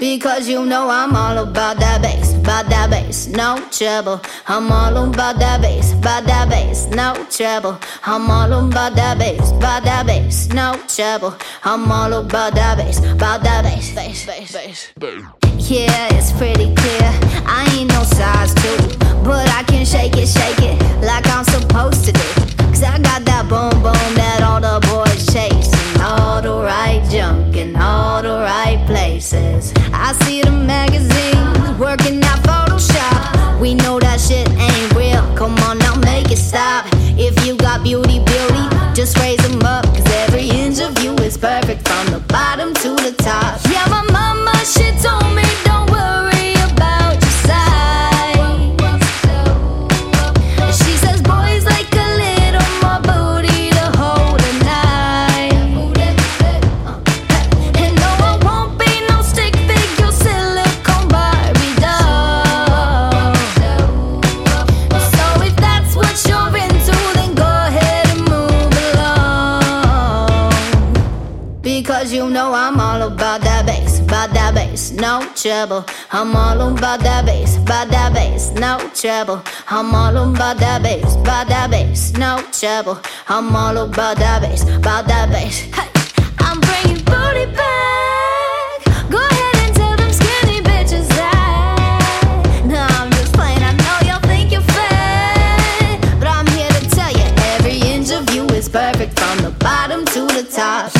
Because you know I'm all about that bass, about that bass, no treble. I'm all about that bass, about that bass, no treble. I'm all about that bass, about that bass, no treble. I'm all about that bass, about that bass, bass, bass, bass. Yeah, it's pretty places. I see the magazines working out Photoshop. We know that shit ain't real. Come on now, make it stop. If you got beauty, beauty, just raise them up. Cause every inch of you is perfect from the bottom to the Because you know I'm all about that bass, about that bass, no treble. I'm all about that bass, about that bass, no treble. I'm all about that bass, about that bass, no treble. I'm all about that bass, about that bass. Hey, I'm bringing booty back. Go ahead and tell them skinny bitches that. I'm just. I know y'all think you're fat, but I'm here to tell you every inch of you is perfect from the bottom to the top.